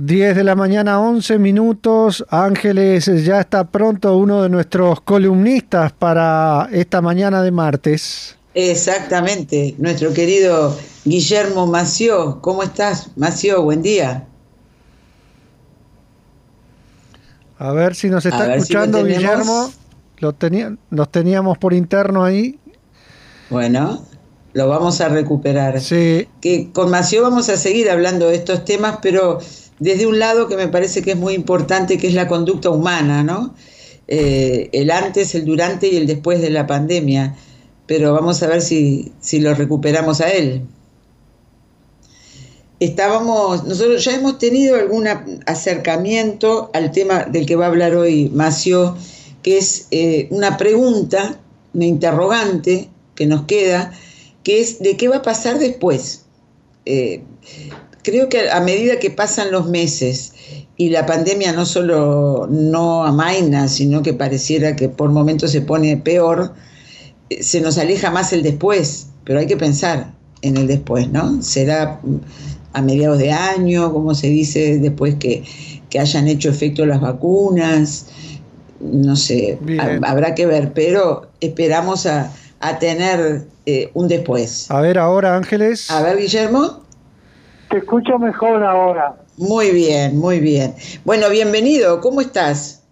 10 de la mañana, 11 minutos. Ángeles, ya está pronto uno de nuestros columnistas para esta mañana de martes. Exactamente, nuestro querido Guillermo Mació. ¿Cómo estás, Mació? Buen día. A ver si nos está escuchando, Guillermo. Lo los teníamos por interno ahí. Bueno, lo vamos a recuperar. Sí. Que con Mació vamos a seguir hablando de estos temas, pero desde un lado que me parece que es muy importante, que es la conducta humana, ¿no? Eh, el antes, el durante y el después de la pandemia. Pero vamos a ver si, si lo recuperamos a él. Estábamos, nosotros ya hemos tenido algún acercamiento al tema del que va a hablar hoy Macio, que es eh, una pregunta, una interrogante que nos queda, que es de qué va a pasar después. Eh, creo que a medida que pasan los meses y la pandemia no solo no amaina, sino que pareciera que por momentos se pone peor, eh, se nos aleja más el después, pero hay que pensar en el después, ¿no? Será a mediados de año, como se dice, después que, hayan hecho efecto las vacunas, no sé, habrá que ver, pero esperamos a, tener eh, un después. A ver ahora, Ángeles. A ver, Guillermo. Te escucho mejor ahora. Muy bien, muy bien. Bueno, bienvenido, ¿cómo estás?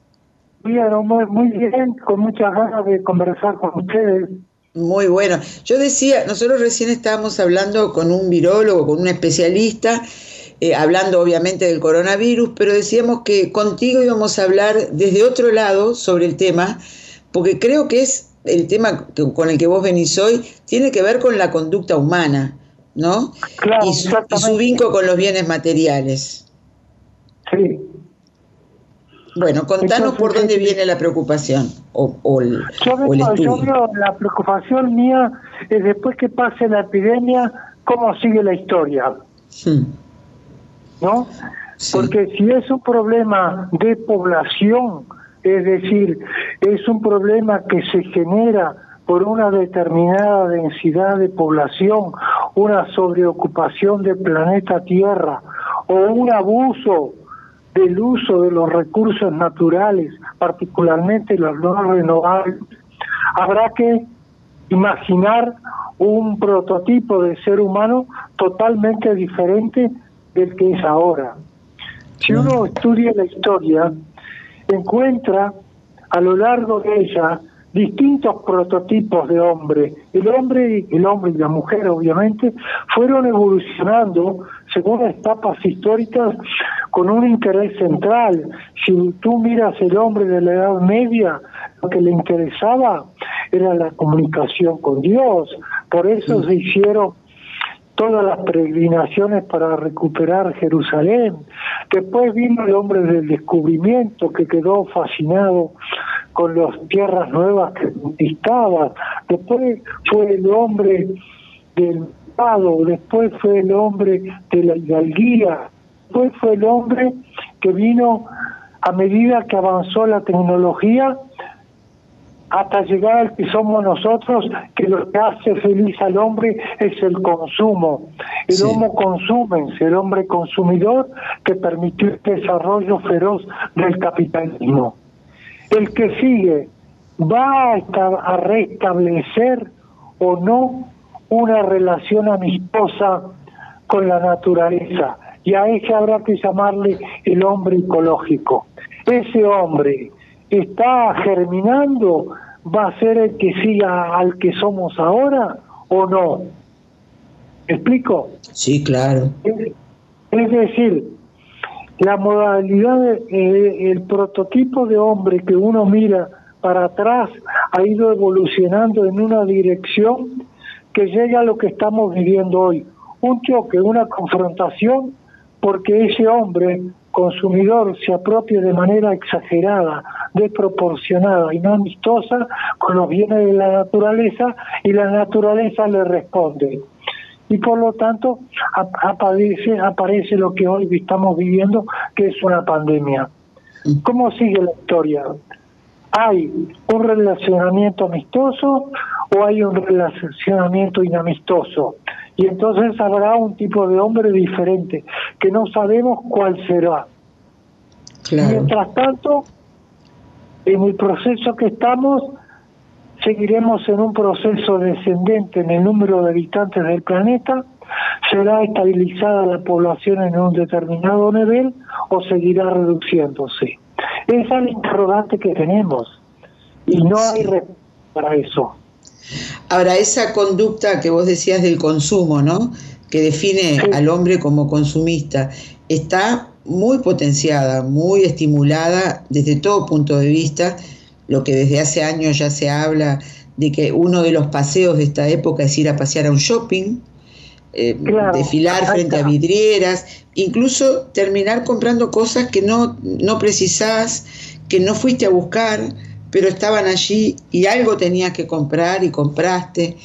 Bien, muy, muy bien, con muchas ganas de conversar con ustedes. Muy bueno. Yo decía, nosotros recién estábamos hablando con un virólogo, con un especialista, eh, hablando obviamente del coronavirus, pero decíamos que contigo íbamos a hablar desde otro lado sobre el tema, porque creo que es el tema con el que vos venís hoy, tiene que ver con la conducta humana. ¿no? Claro, y, su, vínculo con los bienes materiales. Sí. Bueno, contanos por dónde viene la preocupación o, el, yo, veo, la preocupación mía es después que pase la epidemia, cómo sigue la historia. ¿No? Porque si es un problema de población, es decir, es un problema que se genera por una determinada densidad de población, una sobreocupación del planeta Tierra o un abuso del uso de los recursos naturales, particularmente los no renovables, habrá que imaginar un prototipo de ser humano totalmente diferente del que es ahora. Si uno estudia la historia, encuentra a lo largo de ella distintos prototipos de hombre. El hombre, el hombre y la mujer, obviamente, fueron evolucionando según etapas históricas con un interés central. Si tú miras el hombre de la Edad Media, lo que le interesaba era la comunicación con Dios. Por eso se hicieron todas las peregrinaciones para recuperar Jerusalén. Después vino el hombre del descubrimiento que quedó fascinado con las tierras nuevas que conquistaba, después fue el hombre del Estado, después fue el hombre de la hidalguía, después fue el hombre que vino a medida que avanzó la tecnología hasta llegar al que somos nosotros, que lo que hace feliz al hombre es el consumo. El homo consumen, el hombre consumidor que permitió el desarrollo feroz del capitalismo el que sigue va a, restablecer o no una relación amistosa con la naturaleza y a ese habrá que llamarle el hombre ecológico. Ese hombre está germinando, va a ser el que siga al que somos ahora o no. explico? Sí, claro. es decir, la modalidad, eh, el prototipo de hombre que uno mira para atrás ha ido evolucionando en una dirección que llega a lo que estamos viviendo hoy. Un choque, una confrontación, porque ese hombre consumidor se apropia de manera exagerada, desproporcionada y no amistosa con los bienes de la naturaleza y la naturaleza le responde y por lo tanto aparece, aparece lo que hoy estamos viviendo, que es una pandemia. ¿Cómo sigue la historia? ¿Hay un relacionamiento amistoso o hay un relacionamiento inamistoso? Y entonces habrá un tipo de hombre diferente, que no sabemos cuál será. Mientras tanto, en el proceso que estamos, seguiremos en un proceso descendente en el número de habitantes del planeta, será estabilizada la población en un determinado nivel o seguirá reduciéndose. Esa es la interrogante que tenemos y no hay respuesta para eso. Ahora, esa conducta que vos decías del consumo, ¿no? Que define al hombre como consumista, está muy potenciada, muy estimulada desde todo punto de vista, lo que desde hace años ya se habla de que uno de los paseos de esta época es ir a pasear a un shopping, eh, desfilar frente a vidrieras, incluso terminar comprando cosas que no, no precisás, que no fuiste a buscar, pero estaban allí y algo tenías que comprar y compraste.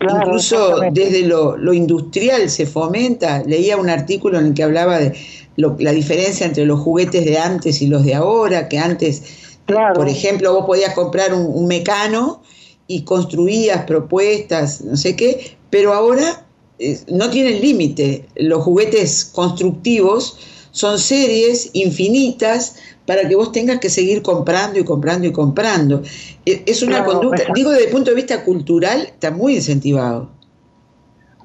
Incluso desde lo, lo, industrial se fomenta. Leía un artículo en el que hablaba de la diferencia entre los juguetes de antes y los de ahora, que antes, por ejemplo, vos podías comprar un, mecano y construías propuestas, no sé qué, pero ahora eh, no tienen límite. Los juguetes constructivos son series infinitas para que vos tengas que seguir comprando y comprando y comprando. E, es una conducta, digo desde el punto de vista cultural, está muy incentivado.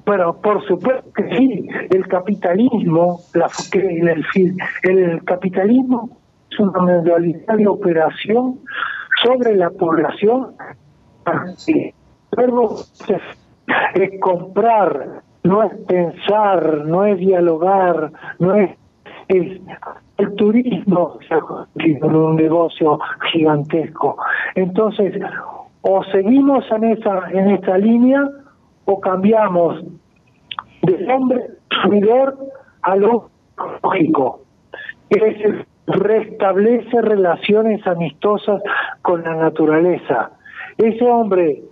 Bueno, por supuesto que sí, el capitalismo, la, el, el capitalismo es una modalidad de operación sobre la población. Es comprar, no es pensar, no es dialogar, no es, el turismo es un negocio gigantesco. Entonces, o seguimos en esa en esta línea o cambiamos del hombre consumidor a lo lógico, que restablece relaciones amistosas con la naturaleza. Ese hombre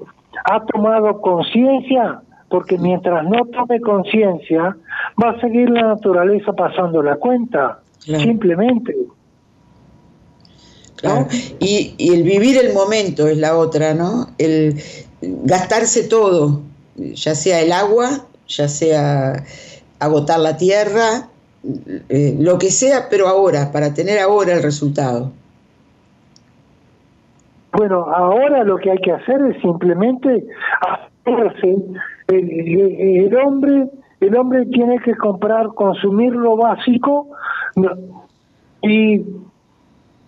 ha tomado conciencia, porque mientras no tome conciencia, va a seguir la naturaleza pasando la cuenta, simplemente. Y, y el vivir el momento es la otra, ¿no? El gastarse todo, ya sea el agua, ya sea agotar la tierra, eh, lo que sea, pero ahora, para tener ahora el resultado. Bueno, ahora lo que hay que hacer es simplemente hacerse. El, el, hombre, el hombre tiene que comprar, consumir lo básico y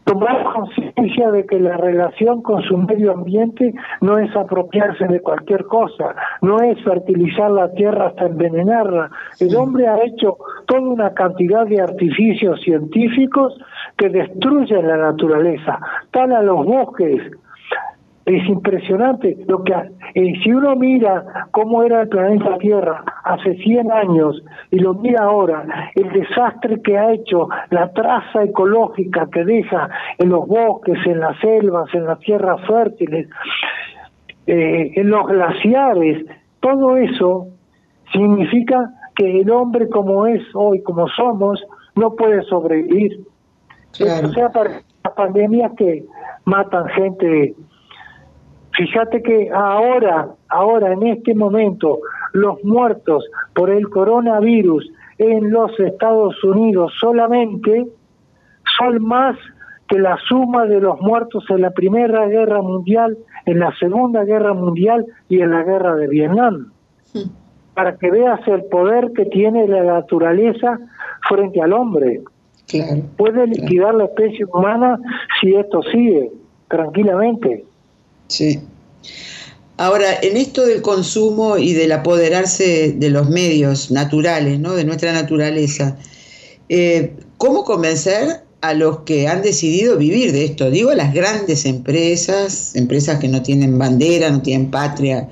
tomar conciencia de que la relación con su medio ambiente no es apropiarse de cualquier cosa, no es fertilizar la tierra hasta envenenarla. El hombre ha hecho toda una cantidad de artificios científicos que destruyen la naturaleza, tal a los bosques, es impresionante lo que eh, si uno mira cómo era el planeta Tierra hace 100 años y lo mira ahora, el desastre que ha hecho, la traza ecológica que deja en los bosques, en las selvas, en las tierras fértiles, eh, en los glaciares, todo eso significa que el hombre como es hoy, como somos, no puede sobrevivir. O sea, para las pandemias que matan gente Fíjate que ahora, ahora en este momento, los muertos por el coronavirus en los Estados Unidos solamente son más que la suma de los muertos en la Primera Guerra Mundial, en la Segunda Guerra Mundial y en la Guerra de Vietnam. Para que veas el poder que tiene la naturaleza frente al hombre. Puede liquidar la especie humana si esto sigue, tranquilamente. Sí. Ahora, en esto del consumo y del apoderarse de los medios naturales, ¿no? de nuestra naturaleza, eh, ¿cómo convencer a los que han decidido vivir de esto? Digo, a las grandes empresas, empresas que no tienen bandera, no tienen patria,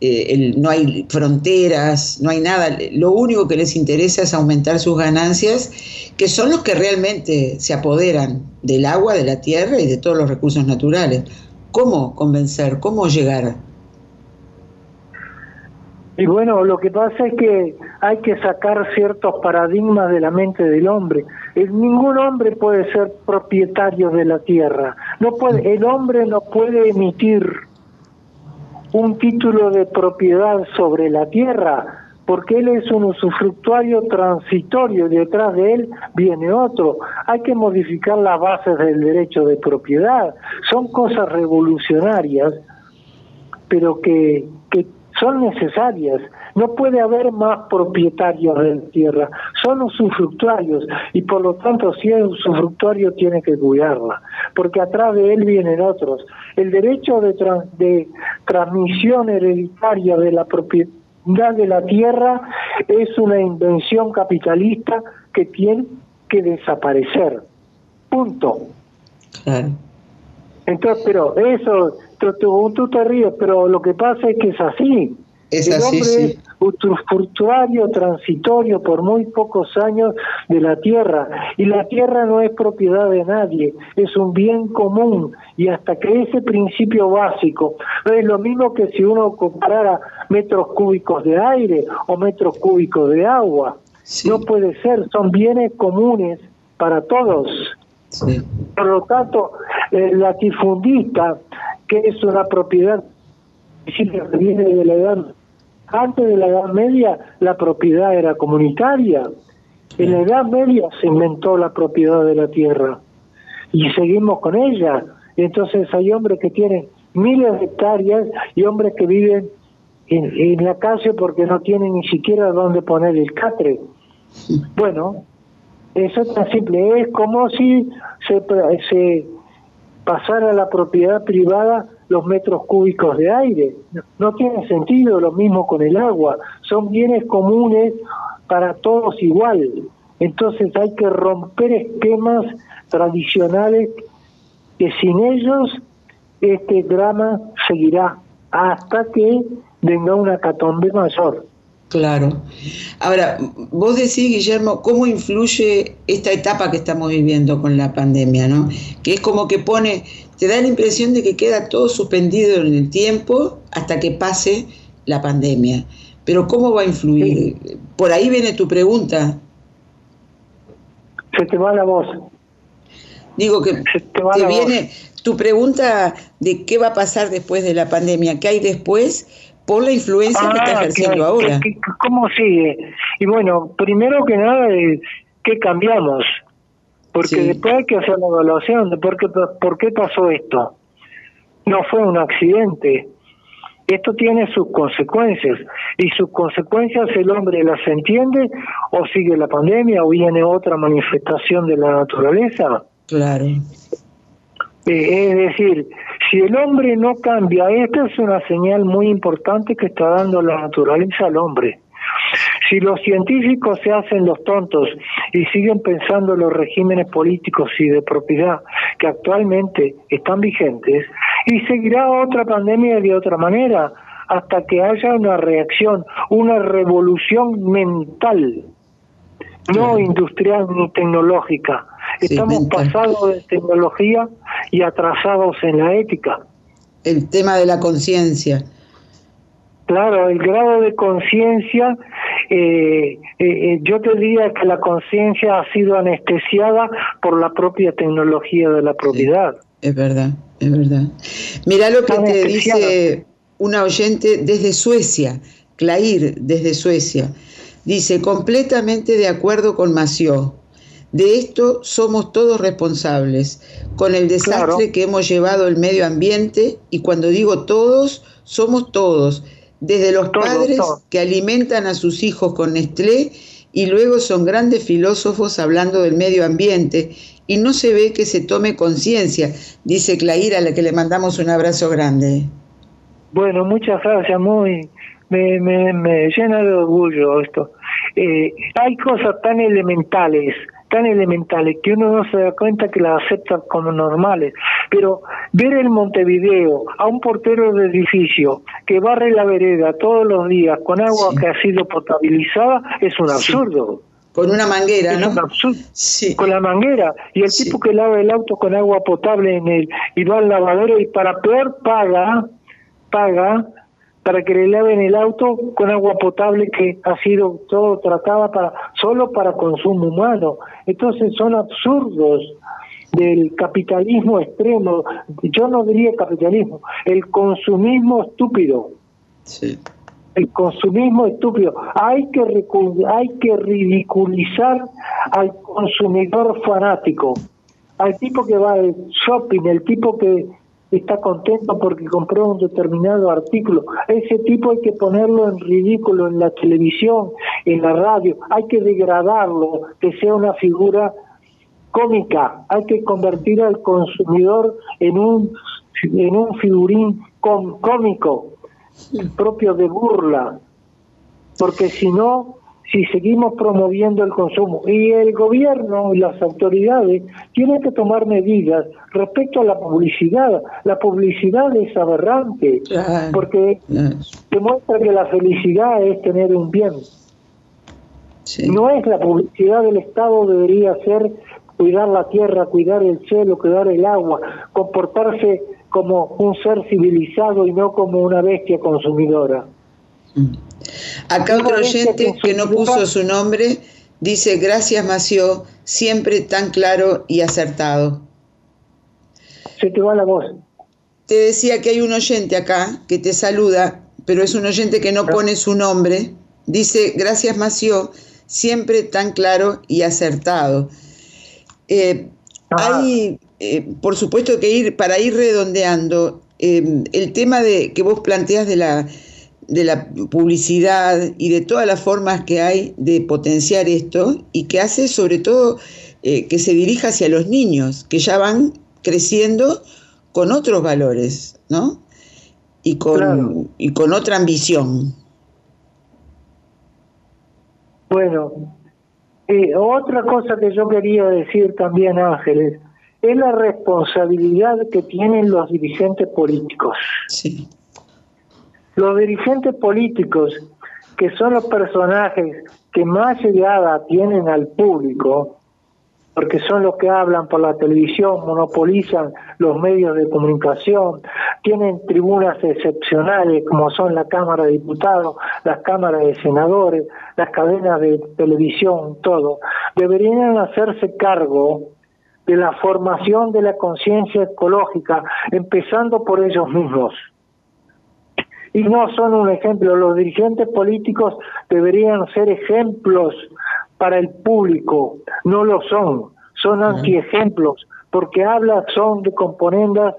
eh, no hay fronteras, no hay nada. Lo único que les interesa es aumentar sus ganancias, que son los que realmente se apoderan del agua, de la tierra y de todos los recursos naturales. ¿Cómo convencer? ¿Cómo llegar? Y bueno, lo que pasa es que hay que sacar ciertos paradigmas de la mente del hombre. Ningún hombre puede ser propietario de la tierra. No puede, el hombre no puede emitir un título de propiedad sobre la tierra porque él es un usufructuario transitorio y detrás de él viene otro. Hay que modificar las bases del derecho de propiedad. Son cosas revolucionarias, pero que, que son necesarias. No puede haber más propietarios de tierra, son usufructuarios y por lo tanto si es usufructuario tiene que cuidarla, porque atrás de él vienen otros. El derecho de, de transmisión hereditaria de la propiedad de la tierra es una invención capitalista que tiene que desaparecer. Punto. Claro. Entonces, pero eso, tú, tú, te ríes, pero lo que pasa es que es así. Es el hombre es usufructuario, transitorio por muy pocos años de la tierra. Y la tierra no es propiedad de nadie, es un bien común. Y hasta que ese principio básico, no es lo mismo que si uno comparara metros cúbicos de aire o metros cúbicos de agua. No puede ser, son bienes comunes para todos. Por lo tanto, el latifundista, que es una propiedad que viene de la edad antes de la Edad Media la propiedad era comunitaria. En la Edad Media se inventó la propiedad de la tierra y seguimos con ella. Entonces hay hombres que tienen miles de hectáreas y hombres que viven en, la calle porque no tienen ni siquiera dónde poner el catre. Bueno, eso es tan simple. Es como si se, se pasara la propiedad privada los metros cúbicos de aire. No tiene sentido lo mismo con el agua. Son bienes comunes para todos igual. Entonces hay que romper esquemas tradicionales que sin ellos este drama seguirá hasta que venga una catombe mayor. Claro. Ahora, vos decís, Guillermo, cómo influye esta etapa que estamos viviendo con la pandemia, ¿no? Que es como que pone, te da la impresión de que queda todo suspendido en el tiempo hasta que pase la pandemia. Pero ¿cómo va a influir? Por ahí viene tu pregunta. Se te va la voz. Digo que te, viene tu pregunta de qué va a pasar después de la pandemia, qué hay después por la influencia que está ah, ejerciendo ahora. ¿Cómo sigue? Y bueno, primero que nada, ¿qué cambiamos? Porque después hay que hacer la evaluación de por qué, por qué pasó esto. No fue un accidente. Esto tiene sus consecuencias y sus consecuencias el hombre las entiende o sigue la pandemia o viene otra manifestación de la naturaleza. Claro. Eh, es decir, si el hombre no cambia, esta es una señal muy importante que está dando la naturaleza al hombre. Si los científicos se hacen los tontos y siguen pensando en los regímenes políticos y de propiedad que actualmente están vigentes, y seguirá otra pandemia de otra manera, hasta que haya una reacción, una revolución mental, no industrial ni tecnológica. Estamos pasados de tecnología y atrasados en la ética. El tema de la conciencia. Claro, el grado de conciencia, eh, eh, eh, yo te diría que la conciencia ha sido anestesiada por la propia tecnología de la propiedad. es verdad, es verdad. Mira lo que te dice una oyente desde Suecia, Clair, desde Suecia. Dice, completamente de acuerdo con Mació. De esto somos todos responsables, con el desastre que hemos llevado el medio ambiente, y cuando digo todos, somos todos, desde los padres que alimentan a sus hijos con Nestlé y luego son grandes filósofos hablando del medio ambiente, y no se ve que se tome conciencia, dice Claira, a la que le mandamos un abrazo grande. Bueno, muchas gracias, muy, me, me, me llena de orgullo esto. Eh, hay cosas tan elementales tan elementales que uno no se da cuenta que las acepta como normales. Pero ver el Montevideo a un portero de edificio que barre la vereda todos los días con agua que ha sido potabilizada es un absurdo. Con una manguera, es Un absurdo. Con la manguera. Y el tipo que lava el auto con agua potable en el, y va al lavadero y para peor paga, paga para que le laven el auto con agua potable que ha sido todo tratada para solo para consumo humano. Entonces son absurdos del capitalismo extremo, yo no diría capitalismo, el consumismo estúpido. Sí. el consumismo estúpido. Hay que, hay que ridiculizar al consumidor fanático, al tipo que va al shopping, el tipo que está contento porque compró un determinado artículo. Ese tipo hay que ponerlo en ridículo en la televisión, en la radio, hay que degradarlo, que sea una figura cómica, hay que convertir al consumidor en un en un figurín cómico, propio de burla, porque si no, si seguimos promoviendo el consumo y el gobierno y las autoridades tienen que tomar medidas respecto a la publicidad. La publicidad es aberrante porque demuestra que la felicidad es tener un bien. No es la publicidad del Estado, debería ser cuidar la tierra, cuidar el cielo, cuidar el agua, comportarse como un ser civilizado y no como una bestia consumidora. Acá otro oyente que no puso su nombre dice, gracias Mació, siempre tan claro y acertado. Se te va la voz. Te decía que hay un oyente acá que te saluda, pero es un oyente que no pone su nombre. Dice, gracias Mació, siempre tan claro y acertado. Eh, ah. Hay eh, por supuesto que ir, para ir redondeando, eh, el tema de que vos planteas de la, de la publicidad y de todas las formas que hay de potenciar esto y que hace sobre todo eh, que se dirija hacia los niños, que ya van creciendo con otros valores, ¿no? Y con, y con otra ambición. Bueno, otra cosa que yo quería decir también, Ángeles, es la responsabilidad que tienen los dirigentes políticos. Sí. Los dirigentes políticos, que son los personajes que más llegada tienen al público, porque son los que hablan por la televisión, monopolizan los medios de comunicación, tienen tribunas excepcionales como son la Cámara de Diputados, las cámaras de senadores, las cadenas de televisión, todo, deberían hacerse cargo de la formación de la conciencia ecológica, empezando por ellos mismos. Y no son un ejemplo, los dirigentes políticos deberían ser ejemplos para el público, no lo son, son antiejemplos, porque hablan son de componendas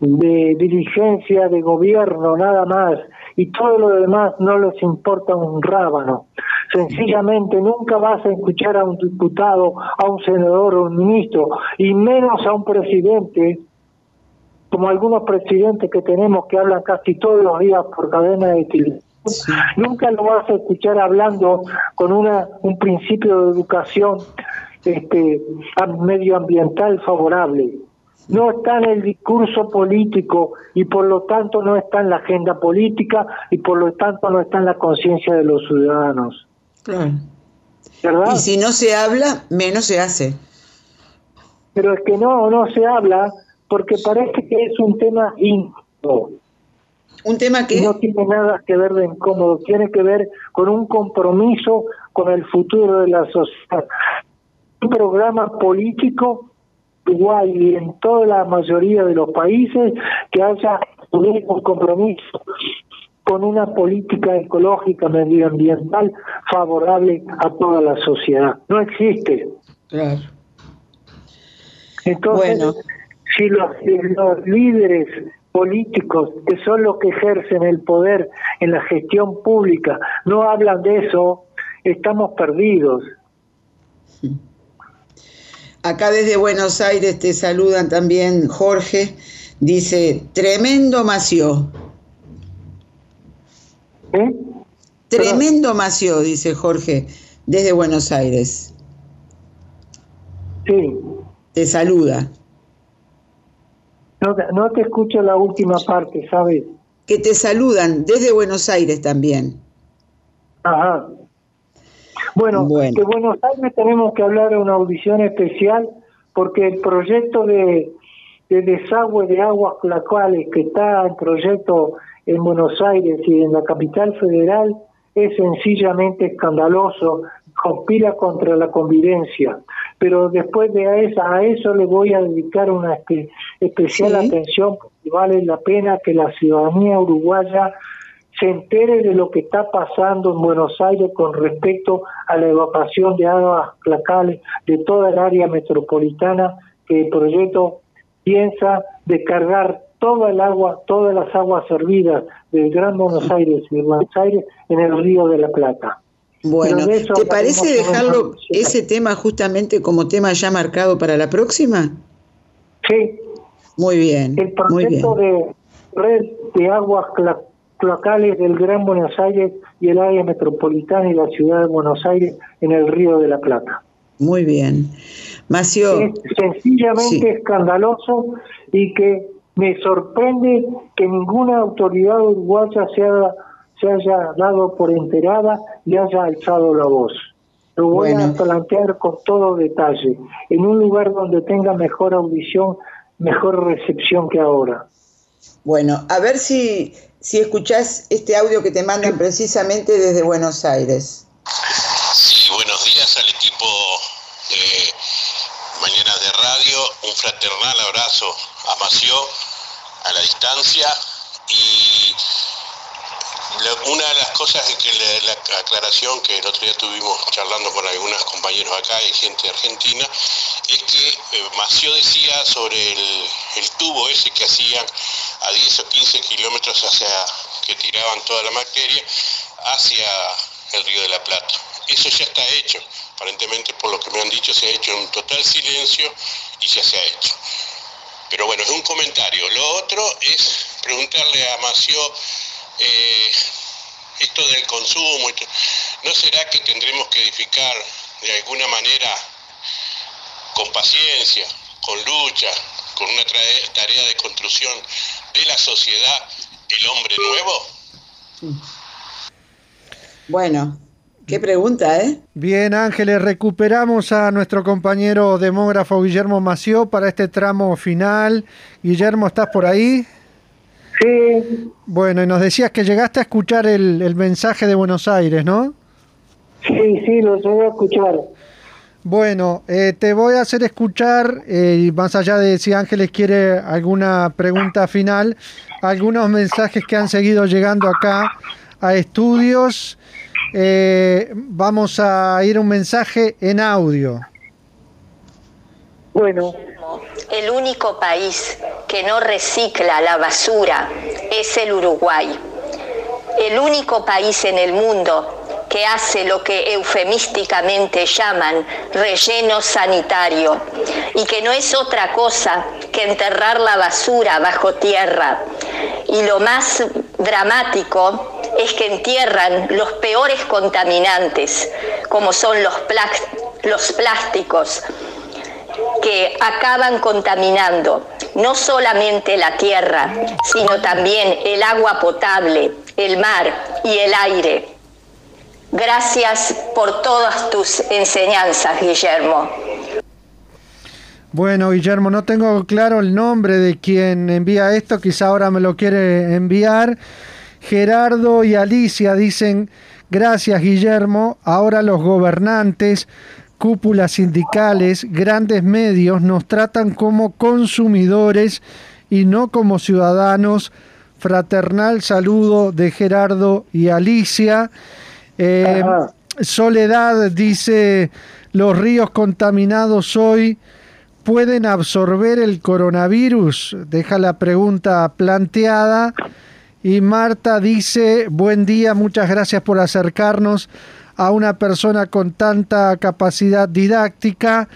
de dirigencia, de gobierno, nada más, y todo lo demás no les importa un rábano. Sencillamente nunca vas a escuchar a un diputado, a un senador o un ministro, y menos a un presidente, como algunos presidentes que tenemos que hablan casi todos los días por cadena de televisión. Nunca lo vas a escuchar hablando con una un principio de educación este medioambiental favorable no está en el discurso político y por lo tanto no está en la agenda política y por lo tanto no está en la conciencia de los ciudadanos. Y si no se habla, menos se hace. Pero es que no, no se habla porque parece que es un tema incómodo. ¿Un tema que No tiene nada que ver de incómodo, tiene que ver con un compromiso con el futuro de la sociedad. Un programa político igual y en toda la mayoría de los países que haya un compromiso con una política ecológica medioambiental favorable a toda la sociedad. No existe. Claro. Entonces, si los, los líderes políticos, que son los que ejercen el poder en la gestión pública, no hablan de eso, estamos perdidos. Acá desde Buenos Aires te saludan también Jorge. Dice, tremendo Mació. ¿Eh? Tremendo Mació, dice Jorge, desde Buenos Aires. Sí. Te saluda. No, no te escucho la última parte, ¿sabes? Que te saludan desde Buenos Aires también. Ajá. Bueno, de Buenos Aires tenemos que hablar de una audición especial porque el proyecto de, desagüe de aguas locales que está en proyecto en Buenos Aires y en la capital federal es sencillamente escandaloso, conspira contra la convivencia. Pero después de eso, a eso le voy a dedicar una especial atención porque vale la pena que la ciudadanía uruguaya se entere de lo que está pasando en Buenos Aires con respecto a la evacuación de aguas placales de toda el área metropolitana que el proyecto piensa descargar toda el agua, todas las aguas servidas del Gran Buenos Aires y de Buenos Aires en el río de la Plata. Bueno, ¿te parece dejarlo ese tema justamente como tema ya marcado para la próxima? Sí. Muy bien. El proyecto de red de aguas locales del Gran Buenos Aires y el área metropolitana y la ciudad de Buenos Aires en el Río de la Plata. Muy bien. Macio. Es sencillamente escandaloso y que me sorprende que ninguna autoridad uruguaya se haya, se haya dado por enterada y haya alzado la voz. Lo voy a plantear con todo detalle, en un lugar donde tenga mejor audición, mejor recepción que ahora. Bueno, a ver si si escuchás este audio que te mandan precisamente desde Buenos Aires. Sí, buenos días al equipo de Mañanas de Radio, un fraternal abrazo a Mació a la distancia y una de las cosas es que la, aclaración que el otro día tuvimos charlando con algunos compañeros acá y gente argentina, es que eh, Mació decía sobre el, tubo ese que hacían a 10 o 15 kilómetros hacia que tiraban toda la materia hacia el río de la Plata. Eso ya está hecho, aparentemente por lo que me han dicho se ha hecho en total silencio y ya se ha hecho. Pero bueno, es un comentario. Lo otro es preguntarle a Mació eh, esto del consumo, ¿no será que tendremos que edificar de alguna manera con paciencia, con lucha, con una tarea de construcción de la sociedad, el hombre nuevo? Bueno, qué pregunta, ¿eh? Bien, Ángeles, recuperamos a nuestro compañero demógrafo Guillermo Mació para este tramo final. Guillermo, ¿estás por ahí? Sí. Bueno, y nos decías que llegaste a escuchar el, mensaje de Buenos Aires, ¿no? Sí, sí, lo llegué a escuchar. Bueno, eh, te voy a hacer escuchar, eh, y más allá de si Ángeles quiere alguna pregunta final, algunos mensajes que han seguido llegando acá a estudios. Eh, vamos a ir un mensaje en audio. Bueno, el único país que no recicla la basura es el Uruguay. El único país en el mundo que hace lo que eufemísticamente llaman relleno sanitario y que no es otra cosa que enterrar la basura bajo tierra. Y lo más dramático es que entierran los peores contaminantes, como son los, los plásticos, que acaban contaminando no solamente la tierra, sino también el agua potable, el mar y el aire. Gracias por todas tus enseñanzas, Guillermo. Bueno, Guillermo, no tengo claro el nombre de quien envía esto, quizá ahora me lo quiere enviar. Gerardo y Alicia dicen, gracias Guillermo, ahora los gobernantes cúpulas sindicales, grandes medios nos tratan como consumidores y no como ciudadanos. Fraternal saludo de Gerardo y Alicia. Eh, Soledad dice, los ríos contaminados hoy pueden absorber el coronavirus. Deja la pregunta planteada. Y Marta dice, buen día, muchas gracias por acercarnos a una persona con tanta capacidad didáctica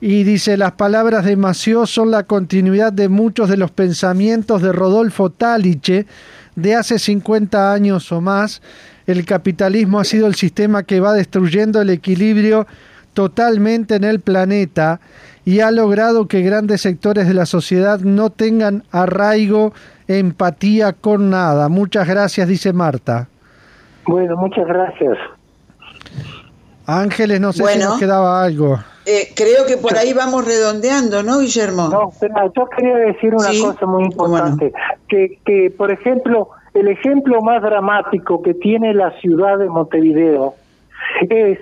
y dice, las palabras de Mació son la continuidad de muchos de los pensamientos de Rodolfo Taliche de hace 50 años o más. El capitalismo ha sido el sistema que va destruyendo el equilibrio totalmente en el planeta y ha logrado que grandes sectores de la sociedad no tengan arraigo, empatía con nada. Muchas gracias, dice Marta. Bueno, muchas gracias. Ángeles, no sé si nos quedaba algo. Eh, creo que por ahí vamos redondeando, ¿no, Guillermo? No, yo quería decir una cosa muy importante, que, que, por ejemplo, el ejemplo más dramático que tiene la ciudad de Montevideo es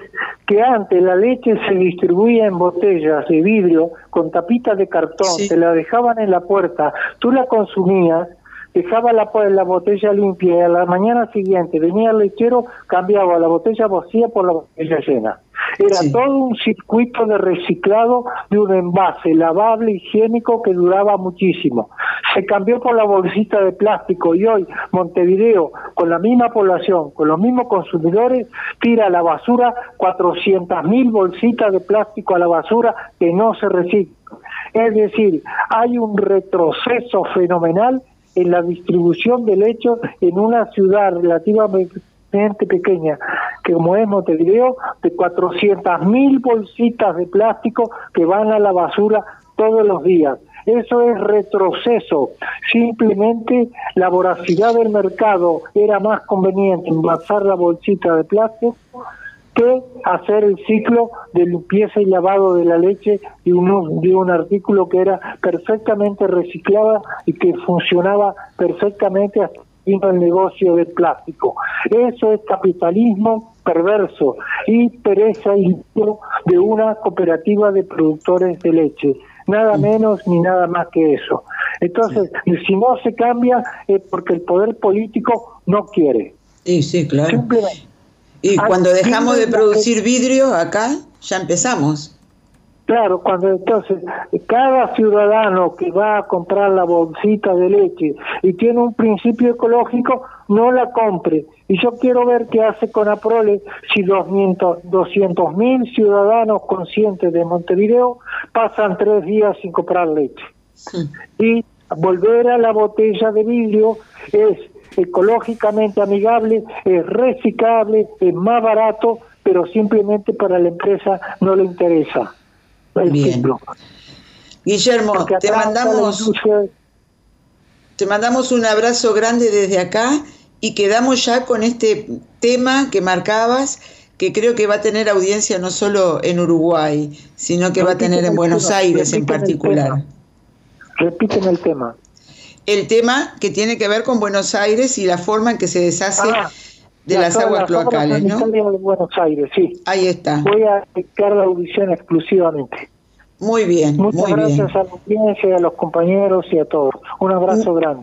que antes la leche se distribuía en botellas de vidrio con tapitas de cartón, se la dejaban en la puerta, tú la consumías, dejaba la, la botella limpia y a la mañana siguiente venía el lechero, cambiaba la botella vacía por la botella llena. Era todo un circuito de reciclado de un envase lavable, higiénico, que duraba muchísimo. Se cambió por la bolsita de plástico y hoy Montevideo, con la misma población, con los mismos consumidores, tira a la basura 400.000 bolsitas de plástico a la basura que no se reciclan. Es decir, hay un retroceso fenomenal en la distribución de lechos en una ciudad relativamente pequeña, que como es Montevideo, de 400.000 bolsitas de plástico que van a la basura todos los días. Eso es retroceso. Simplemente la voracidad del mercado era más conveniente envasar la bolsita de plástico que hacer el ciclo de limpieza y lavado de la leche de un, de un artículo que era perfectamente reciclado y que funcionaba perfectamente hasta el negocio del plástico. Eso es capitalismo perverso y pereza y de una cooperativa de productores de leche. Nada menos ni nada más que eso. Entonces, si no se cambia es porque el poder político no quiere. Sí, sí, claro. Y cuando dejamos de producir vidrio acá, ya empezamos. Claro, cuando entonces cada ciudadano que va a comprar la bolsita de leche y tiene un principio ecológico, no la compre. Y yo quiero ver qué hace con Aprole si 200 mil ciudadanos conscientes de Montevideo pasan tres días sin comprar leche. Y volver a la botella de vidrio es ecológicamente amigable, es reciclable, es más barato, pero simplemente para la empresa no le interesa. Bien. Guillermo, te mandamos, te mandamos un abrazo grande desde acá y quedamos ya con este tema que marcabas, que creo que va a tener audiencia no solo en Uruguay, sino que va a tener en Buenos Aires en particular. Repíteme el tema. El tema que tiene que ver con Buenos Aires y la forma en que se deshace ah, de las aguas cloacales, ¿no? De Buenos Aires, sí. Ahí está. Voy a dedicar la audición exclusivamente. Muy bien, Muchas muy gracias a la audiencia, a los compañeros y a todos. Un abrazo grande.